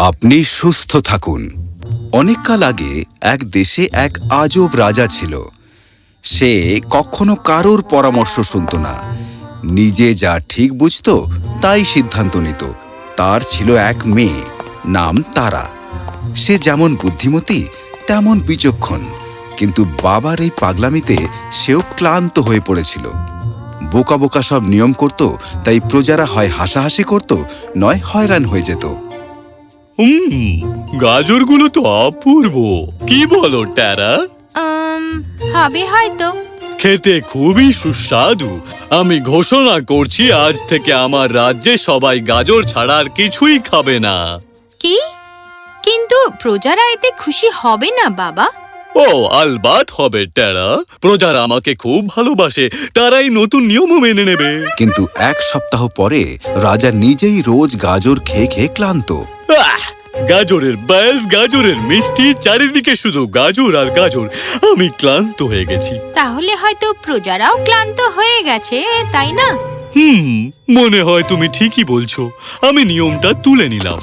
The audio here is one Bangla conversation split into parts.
আপনি সুস্থ থাকুন। অনেককাল আগে এক দেশে এক আজব রাজা ছিল। সে কখনো কারোর পরামর্শ শুনত না। নিজে যা ঠিক বুঝত, তাই সিদ্ধান্ত নিত। তার ছিল এক মেয়ে, নাম তারা। সে যেমন বুদ্ধিমতী, তেমন বিচক্ষণ। কিন্তু বাবার এই পাগলামিতে সেও ক্লান্ত হয়ে পড়েছিল। বোকা বোকা সব নিয়ম করত, তাই প্রজারা হয় হাসাহাসি করত, নয় হয়রান হয়ে যেত। হুম গাজরগুলো তো অপূর্ব। কি বলো ট্যারা? হবে হয়তো। খেতে খুবই সুস্বাদু। আমি ঘোষণা করছি আজ থেকে আমার রাজ্যে সবাই গাজর ছাড়া আর কিছুই খাবে না। কি? কিন্তু প্রজারা এতে খুশি হবে না বাবা। ও আলবাত হবে ট্যারা। প্রজারা আমাকে খুব ভালোবাসে তারাই নতুন নিয়মও মেনে নেবে। কিন্তু এক সপ্তাহ পরে রাজা নিজেই রোজ গাজর খেয়ে খেয়ে ক্লান্ত! গাজরের ব্যাস গাজরের মিষ্টি চারিদিকে শুধু গাজর আর গাজর। আমি ক্লান্ত হয়ে গেছি। তাহলে হয়তো প্রজারাও ক্লান্ত হয়ে গেছে তাই না? হুম মনে হয় তুমি ঠিকই বলছো। আমি নিয়মটা তুলে নিলাম।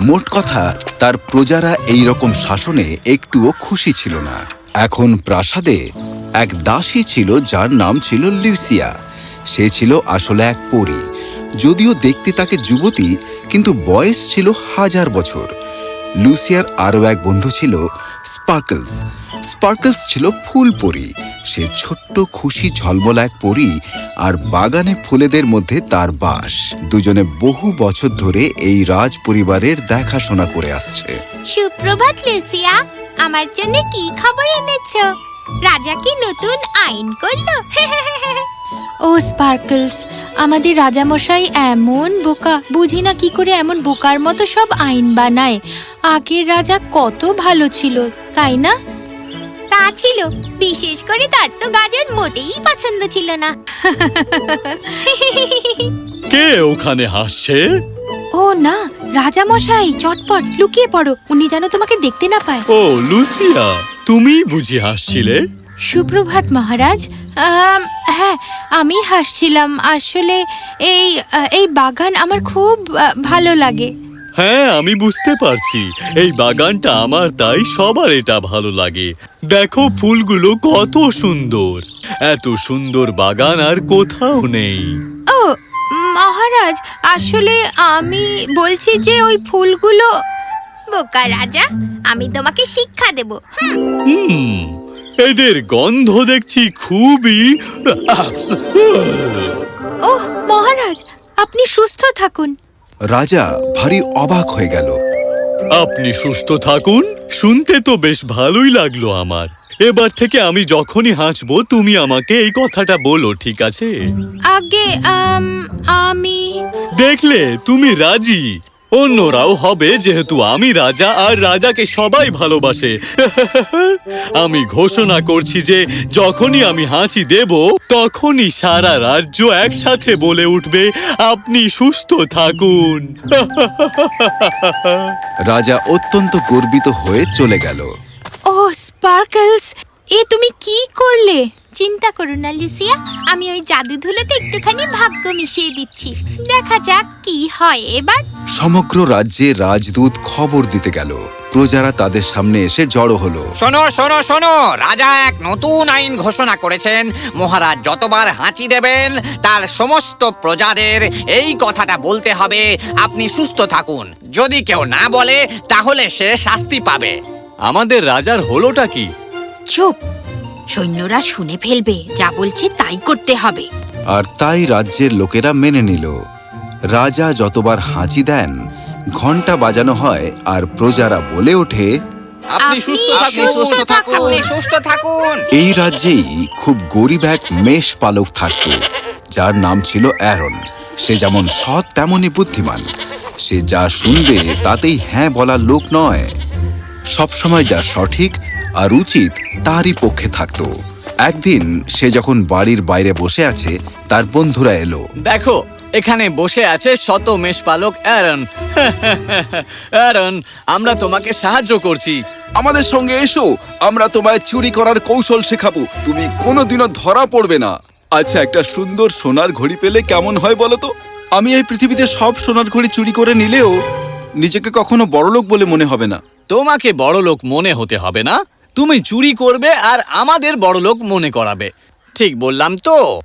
মোট কথা তার প্রজারা এই রকম শাসনে একটুও খুশি ছিল না। এখন প্রাসাদে এক দাসী ছিল যার নাম ছিল লিউসিয়া সে ছিল আসলে এক পরী। যদিও দেখতে তাকে যুবতী, কিন্তু বয়স ছিল হাজার বছর। লুসিয়ার আরও এক বন্ধু ছিল স্পার্কলস। স্পার্কলস ছিল ফুল পরি। সে ছোট্ট, খুশি, ঝলমল এক পরী আর বাগানে ফুলেদের মধ্যে তার বাস। দুজনে বহু বছর ধরে এই রাজ পরিবারের দেখাশোনা করে আসছে। সুপ্রভাত, লুসিয়া। আমার জন্য কি খবর এনেছো? রাজা কি নতুন আইন করল? ও স্পার্কলস আমাদের রাজামশাই এমন বোকা বুঝি না কি করে এমন বোকার মতো সব আইন বানায়। আগের রাজা কত ভালো ছিল তাই না? তা ছিল বিশেষ করে তার তো গাজর মোটেই পছন্দ ছিল না। কে ওখানে হাসছে? ও না রাজামশাই চটপট লুকিয়ে পড়ো উনি যেন তোমাকে দেখতে না পায়। ও লুসিয়া তুমি বুঝি হাসছিলে? সুপ্রভাত মহারাজ হ্যাঁ আমি হাসছিলাম। আসলে এই এই বাগান আমার খুব ভালো লাগে। হ্যাঁ আমি বুঝতে পারছি। এই বাগানটা আমার তাই সবার এটা ভালো লাগে। দেখো ফুলগুলো কত সুন্দর। এত সুন্দর বাগান আর কোথাও নেই। ও মহারাজ আসলে আমি বলছি যে ওই ফুলগুলো বোকা রাজা আমি তোমাকে শিক্ষা দেব। হুম, হুম। এদের গন্ধ দেখছি খুবই। ওহ মহারাজ আপনি সুস্থ থাকুন। রাজা ভারী অবাক হয়ে গেল। আপনি সুস্থ থাকুন? শুনতে তো বেশ ভালোই লাগল আমার। এবার থেকে আমি যখনই হাসবো তুমি আমাকে এই কথাটা বলো ঠিক আছে? আগে আম, আমি দেখলে তুমি রাজি। অন্যরাও হবে যেহেতু আমি রাজা আর রাজাকে সবাই ভালোবাসে। আমি ঘোষণা করছি যে যখনই আমি হাঁচি দেব তখনই সারা রাজ্য একসাথে বলে উঠবে আপনি সুস্থ থাকুন। রাজা অত্যন্ত গর্বিত হয়ে চলে গেল। ও স্পার্কলস এ তুমি কি করলে? চিন্তা করো না লুসিয়া। আমি ওই জাদু ধুলোতে একটুখানি ভাগ্য মিশিয়ে দিচ্ছি। দেখা যাক কি হয় এবার। সমগ্র রাজ্যে রাজদূত খবর দিতে গেল। প্রজারা তাদের সামনে এসে জড়ো হলো। শোনো শোনো শোনো রাজা এক নতুন আইন ঘোষণা করেছেন। মহারাজ যতবার হাঁচি দেবেন তার সমস্ত প্রজাদের এই কথাটা বলতে হবে। আপনি সুস্থ থাকুন। যদি কেউ না বলে তাহলে সে শাস্তি পাবে। আমাদের রাজার হলোটা কি? চুপ। সৈন্যরা শুনে ফেলবে। যা বলছে তাই করতে হবে। আর তাই রাজ্যের লোকেরা মেনে নিল। রাজা যতবার হাঁচি দেন ঘণ্টা বাজানো হয় আর প্রজারা বলে ওঠে আপনি সুস্থ আপনি থাকুন। সুস্থ থাকুন। আপনি সুস্থ থাকুন। এই রাজ্যেই খুব গরিব এক মেষ পালক থাকত যার নাম ছিল অ্যারন। সে যেমন সৎ তেমনই বুদ্ধিমান। সে যা শুনবে তাতেই হ্যাঁ বলার লোক নয়। সবসময় যা সঠিক আর উচিত তারই পক্ষে থাকত। একদিন সে যখন বাড়ির বাইরে বসে আছে তার বন্ধুরা এলো। দেখো এখানে বসে আছে শত মেষপালক অ্যারন। অ্যারন আমরা তোমাকে সাহায্য করছি। আমাদের সঙ্গে এসো আমরা তোমায় চুরি করার কৌশল শেখাবো। তুমি কোনোদিনও ধরা পড়বে না। আচ্ছা একটা সুন্দর সোনার ঘড়ি পেলে কেমন হয় বলো তো? আমি এই পৃথিবীতে সব সোনার ঘড়ি চুরি করে নিলেও নিজেকে কখনো বড়লোক বলে মনে হবে না। তোমাকে বড়লোক মনে হতে হবে না। তুমি চুরি করবে আর আমাদের বড়লোক মনে করাবে। ঠিক বললাম তো।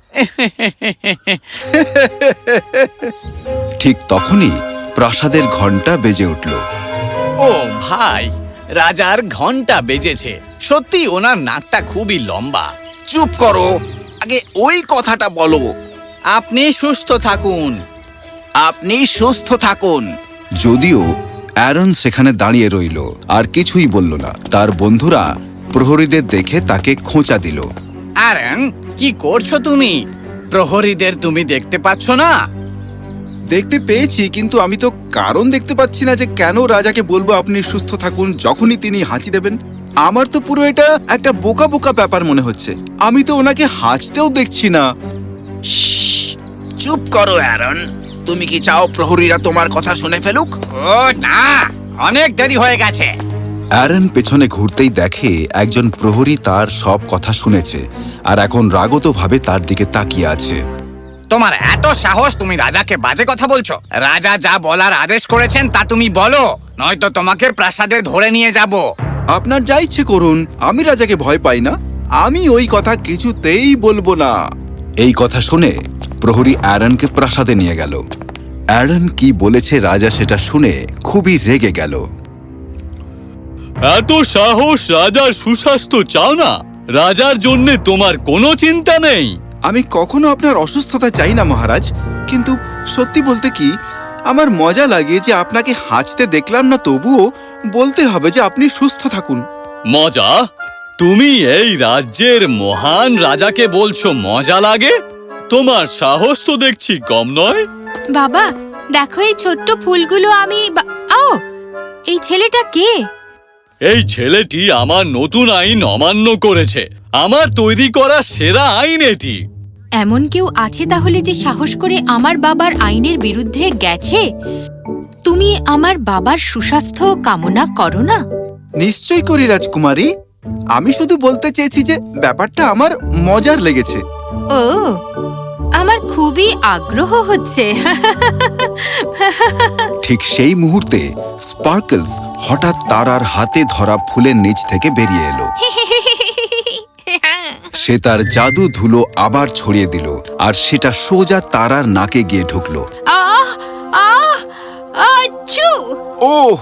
ঠিক তখনই প্রাসাদের ঘণ্টা বেজে উঠল। ও ভাই রাজার ঘণ্টা বেজেছে। সত্যি ওনার নাকটা খুবই লম্বা। চুপ করো আগে ওই কথাটা বলো। আপনি সুস্থ থাকুন। আপনি সুস্থ থাকুন। যদিও অ্যারন সেখানে দাঁড়িয়ে রইল আর কিছুই বলল না। তার বন্ধুরা প্রহরীদের দেখে তাকে খোঁচা দিল। আরন কি করছ তুমি? প্রহরীদের তুমি দেখতে পাচ্ছ না? দেখতে পেয়েছি কিন্তু আমি তো কারণ দেখতে পাচ্ছি না যে কেন রাজাকে বলব আপনি সুস্থ থাকুন যখনই তিনি হাঁচি দেবেন। আমার তো পুরো এটা একটা বোকা বোকা ব্যাপার মনে হচ্ছে। আমি তো ওনাকে হাঁচতেও দেখছি না। চুপ করো অ্যারন তুমি কি চাও প্রহরীরা তোমার কথা শুনে ফেলুক ও না অনেক দেরি হয়ে গেছে অ্যারন পেছনে ঘুরতেই দেখে একজন প্রহরী তার সব কথা শুনেছে আর এখন রাগতভাবে তার দিকে তাকিয়ে আছে। তোমার এত সাহস তুমি রাজাকে বাজে কথা বলছো? রাজা যা বলার আদেশ করেছেন তা তুমি বলো নয়তো তোমাকে প্রাসাদে ধরে নিয়ে যাব। আপনার যা ইচ্ছে করুন আমি রাজাকে ভয় পাই না। আমি ওই কথা কিছুতেই বলব না। এই কথা শুনে প্রহরী অ্যারনকে প্রাসাদে নিয়ে গেল। অ্যারন কি বলেছে রাজা সেটা শুনে খুবই রেগে গেল। এত সাহস রাজার সুস্বাস্থ্য চাও না। রাজার জন্য তোমার কোনো চিন্তা নেই। আমি কখনো আপনার অসুস্থতা চাই না মহারাজ। কিন্তু সত্যি বলতে কি আমার মজা লাগে যে আপনাকে হাঁচতে দেখলাম না তবুও বলতে হবে যে আপনি সুস্থ থাকুন। মজা? তুমি এই রাজ্যের মহান রাজাকে বলছো মজা লাগে? তোমার সাহস তো দেখছি কম নয়। বাবা দেখো এই ছোট্ট ফুলগুলো আমি ও এই ছেলেটা কে? এই ছেলেটি আমার নতুন আইন অমান্য করেছে। আমার তৈরি করা সেরা আইন এটি। এমন কেউ আছে তাহলে যে সাহস করে আমার বাবার আইনের বিরুদ্ধে গেছে? তুমি আমার বাবার সুস্বাস্থ্য কামনা করো না। নিশ্চয়ই করি রাজকুমারী। আমি শুধু বলতে চেয়েছি যে ব্যাপারটা আমার মজার লেগেছে। ও আমার খুবই আগ্রহ হচ্ছে। ঠিক সেই মুহূর্তে স্পার্কলস হঠাৎ তারার হাতে ধরা ফুলের নিচ থেকে বেরিয়ে এলো। সে তার জাদু ধুলো আবার ছড়িয়ে দিল আর সেটা সোজা তারার নাকে গিয়ে ঢুকলো। ও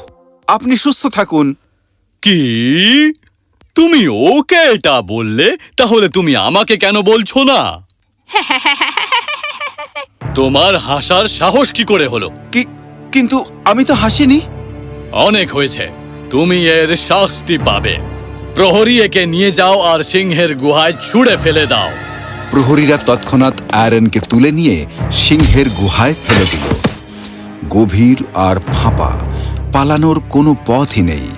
আপনি সুস্থ থাকুন। কি? তুমি ওকে এটা বললে? তাহলে তুমি আমাকে কেন বলছো না? তোমার হাসার সাহস কি করে হলো? কি কিন্তু আমি তো হাসিনি। অনেক হয়েছে। তুমি এর শাস্তি পাবে। প্রহরী একে নিয়ে যাও আর সিংহের গুহায় ছুঁড়ে ফেলে দাও। প্রহরীরা তৎক্ষণাৎ আয়রনকে তুলে নিয়ে সিংহের গুহায় ফেলে দিল। গভীর আর ফাঁপা পালানোর কোনো পথই নেই।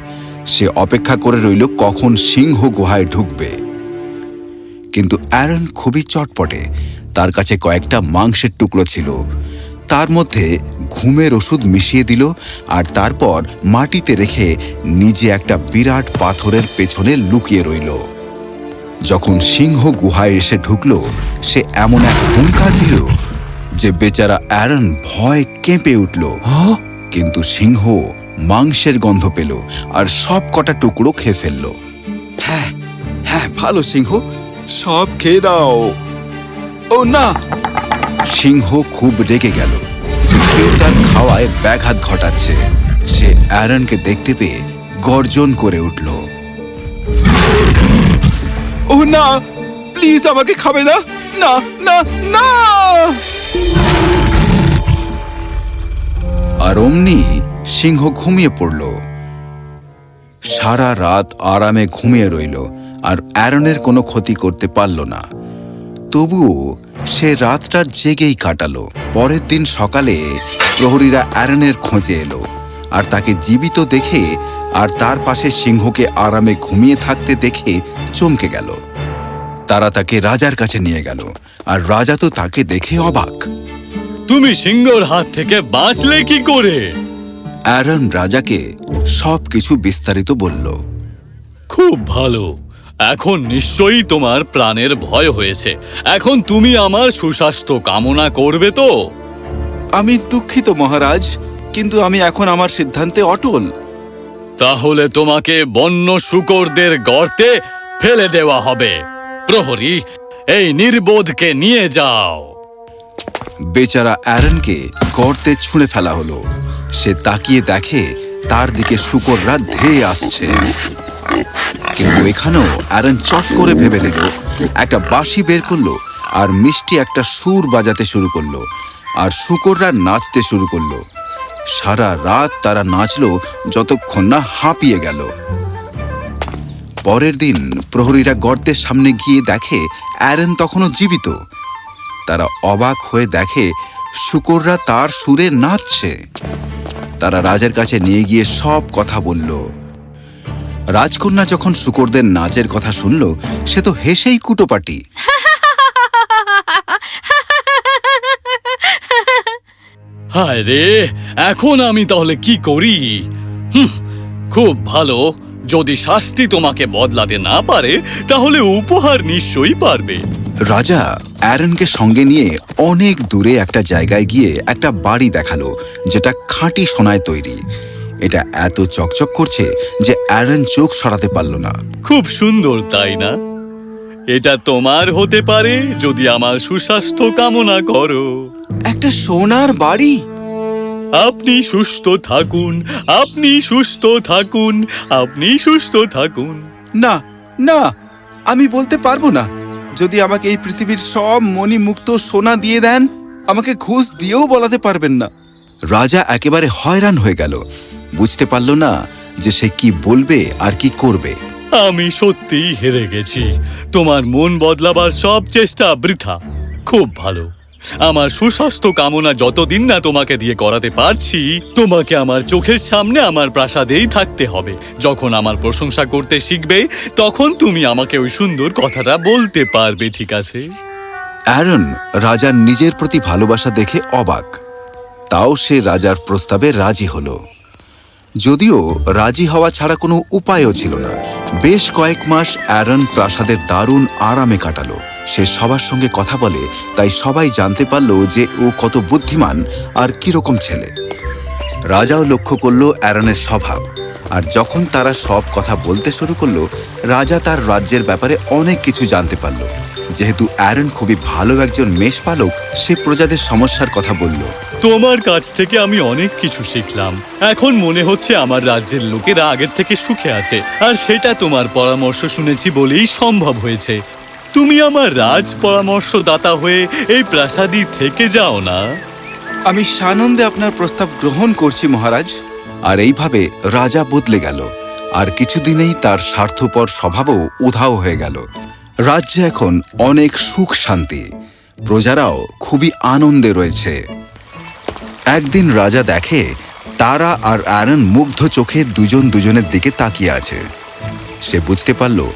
সে অপেক্ষা করে রইল কখন সিংহ গুহায় ঢুকবে। কিন্তু অ্যারন খুবই চটপটে। তার কাছে কয়েকটা মাংসের টুকরো ছিল। তার মধ্যে ঘুমের ওষুধ মিশিয়ে দিল আর তারপর মাটিতে রেখে নিজে একটা বিরাট পাথরের পেছনে লুকিয়ে রইল। যখন সিংহ গুহায় এসে ঢুকল, সে এমন এক হুঙ্কার দিল যে বেচারা অ্যারন ভয় কেঁপে উঠল। কিন্তু সিংহ মাংসের গন্ধ পেল আর সব কটা টুকরো খেয়ে ফেলল। হ্যাঁ হ্যাঁ ভালো সিংহ, সব খেয়ে দাও ও না সিংহ খুব রেগে গেল। যে কেউ তার খাওয়ায় ব্যাঘাত ঘটাচ্ছে। সে অ্যারনকে দেখতে পেয়ে গর্জন করে উঠল। ও না! প্লিজ আমাকে খাবে না। না না না! আর অমনি সিংহ ঘুমিয়ে পড়ল। সারা রাত আরামে ঘুমিয়ে রইল আর অ্যারনের কোনো ক্ষতি করতে পারল না। তবুও সে রাতটা জেগেই কাটালো। পরের দিন সকালে প্রহরীরা অ্যারনের খোঁজে এলো আর তাকে জীবিত দেখে আর তার পাশে সিংহকে আরামে ঘুমিয়ে থাকতে দেখে চমকে গেল। তারা তাকে রাজার কাছে নিয়ে গেল আর রাজা তো তাকে দেখে অবাক। তুমি সিংহর হাত থেকে বাঁচলে কি করে? অ্যারন রাজাকে সবকিছু বিস্তারিত বলল। খুব ভালো। এখন নিশ্চয়ই তোমার প্রাণের ভয় হয়েছে। এখন তুমি আমার সুস্বাস্থ্য কামনা করবে তো? আমি দুঃখিত মহারাজ কিন্তু আমি এখন আমার সিদ্ধান্তে অটল। তাহলে তোমাকে বন্য শুকরদের গর্তে ফেলে দেওয়া হবে। প্রহরী এই নির্বোধকে নিয়ে যাও। বেচারা অ্যারনকে গর্তে ছুঁড়ে ফেলা হলো। সে তাকিয়ে দেখে তার দিকে শুকররা ধেয়ে আসছে। কিন্তু এখানেও অ্যারন চট করে ভেবে নিল, একটা বাঁশি বের করল আর মিষ্টি একটা সুর বাজাতে শুরু করল আর শুকররা নাচতে শুরু করল। সারা রাত তারা নাচলো যতক্ষণ না হাঁপিয়ে গেল। পরের দিন প্রহরীরা গর্তের সামনে গিয়ে দেখে অ্যারন তখনও জীবিত। তারা অবাক হয়ে দেখে শুকররা তার সুরে নাচছে। তারা রাজার কাছে নিয়ে গিয়ে সব কথা বলল। রাজকন্যা যখন শুকরদের নাচের কথা শুনল সে তো হেসেই কুটোপাটি। হায় রে এখন আমি তাহলে কি করি? হুম, খুব ভালো। যদি শাস্তি তোমাকে বদলাতে না পারে তাহলে উপহার নিশ্চয়ই পারবে। রাজা অ্যারনকে সঙ্গে নিয়ে অনেক দূরে একটা জায়গায় গিয়ে একটা বাড়ি দেখাল যেটা খাঁটি সোনায় তৈরি। এটা এত চকচক করছে যে অ্যারন চোখ সরাতে পারল না। খুব সুন্দর তাই না? এটা তোমার হতে পারে যদি আমার সুস্বাস্থ্য কামনা করো। একটা সোনার বাড়ি? আপনি সুস্থ থাকুন আপনি সুস্থ থাকুন আপনি সুস্থ থাকুন। না না আমি বলতে পারব না। যদি আমাকে এই পৃথিবীর সব মণিমুক্ত সোনা দিয়ে দেন আমাকে ঘুষ দিয়েও বলাতে পারবেন না। রাজা একেবারে হয়রান হয়ে গেল। বুঝতে পারল না যে সে কি বলবে আর কি করবে। আমি সত্যিই হেরে গেছি। তোমার মন বদলাবার সব চেষ্টা বৃথা। খুব ভালো। আমার সুস্বাস্থ্য কামনা যতদিন না তোমাকে দিয়ে করাতে পারছি তোমাকে আমার চোখের সামনে আমার প্রাসাদেই থাকতে হবে। যখন আমার প্রশংসা করতে শিখবে তখন তুমি আমাকে ওই সুন্দর কথাটা বলতে পারবে ঠিক আছে? অ্যারন রাজার নিজের প্রতি ভালোবাসা দেখে অবাক। তাও সে রাজার প্রস্তাবে রাজি হলো। যদিও রাজি হওয়া ছাড়া কোনো উপায়ও ছিল না। বেশ কয়েক মাস অ্যারন প্রাসাদের দারুণ আরামে কাটালো। সে সবার সঙ্গে কথা বলে, তাই সবাই জানতে পারল যে ও কত বুদ্ধিমান আর কীরকম ছেলে। রাজাও লক্ষ্য করল অ্যারনের স্বভাব। আর যখন তারা সব কথা বলতে শুরু করল, রাজা তার রাজ্যের ব্যাপারে অনেক কিছু জানতে পারল। যেহেতু অ্যারন খুবই ভালো একজন মেষপালক সে প্রজাদের সমস্যার কথা বলল। তোমার কাছ থেকে আমি অনেক কিছু শিখলাম। এখন মনে হচ্ছে আমার রাজ্যের লোকেরা আগের থেকে সুখে আছে আর সেটা তোমার পরামর্শ শুনেছি বলেই সম্ভব হয়েছে। তুমি আমার রাজ পরামর্শদাতা হয়ে এই প্রাসাদী থেকে যাও না। আমি সানন্দে আপনার প্রস্তাব গ্রহণ করছি মহারাজ। আর এইভাবে রাজা বদলে গেল আর কিছুদিনেই তার স্বার্থপর স্বভাবও উধাও হয়ে গেল। রাজ্যে এখন অনেক সুখ শান্তি। প্রজারাও খুবই আনন্দে রয়েছে। একদিন রাজা দেখে, তারা আর অ্যারন মুগ্ধ চোখে দুজন দুজনের দিকে তাকিয়ে আছে। সে বুঝতে পারল,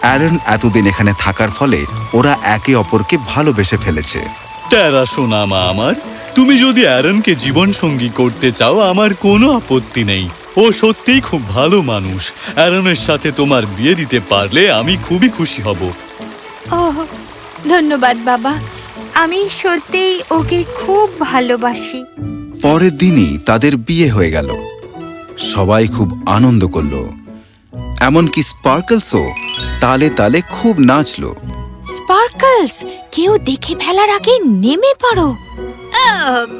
অ্যারন এতদিন এখানে থাকার ফলে ওরা একে অপরকে ভালোবেসে ফেলেছে। ট্যারা সোনা মা আমার তুমি যদি অ্যারনকে জীবন সঙ্গী করতে চাও, আমার কোনো আপত্তি নেই। ও সত্যিই খুব ভালো মানুষ। অ্যারনের সাথে তোমার বিয়ে দিতে পারলে আমি খুবই খুশি হব। ওহ ধন্যবাদ বাবা। আমি সত্যিই ওকে খুব ভালোবাসি। পরের দিনই তাদের বিয়ে হয়ে গেল। সবাই খুব আনন্দ করল। এমনকি স্পার্কলসও তালে তালে খুব নাচলো। স্পার্কলস কেউ দেখে ফেলার আগে নেমে পড়ো।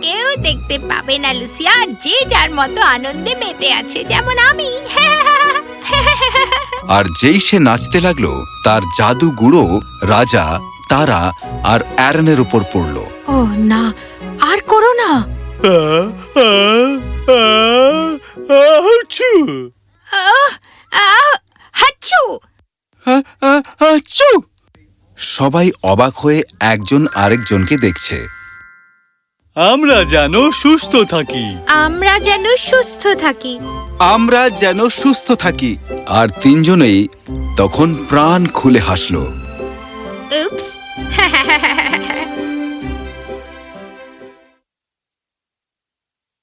কেউ দেখতে পাবে না লুসিয়া যে যার মতো আনন্দে মেতে আছে যেমন আমি আর যেই সে নাচতে লাগল তার জাদু গুঁড়ো রাজা তারা আর অ্যারনের উপর পড়ল ও না আর করো না সবাই অবাক হয়ে একজন আরেকজনকে দেখছে আমরা যেন সুস্থ থাকি। আমরা যেন সুস্থ থাকি। আমরা যেন সুস্থ থাকি। আর তিনজনেই তখন প্রাণ খুলে হাসল। উপস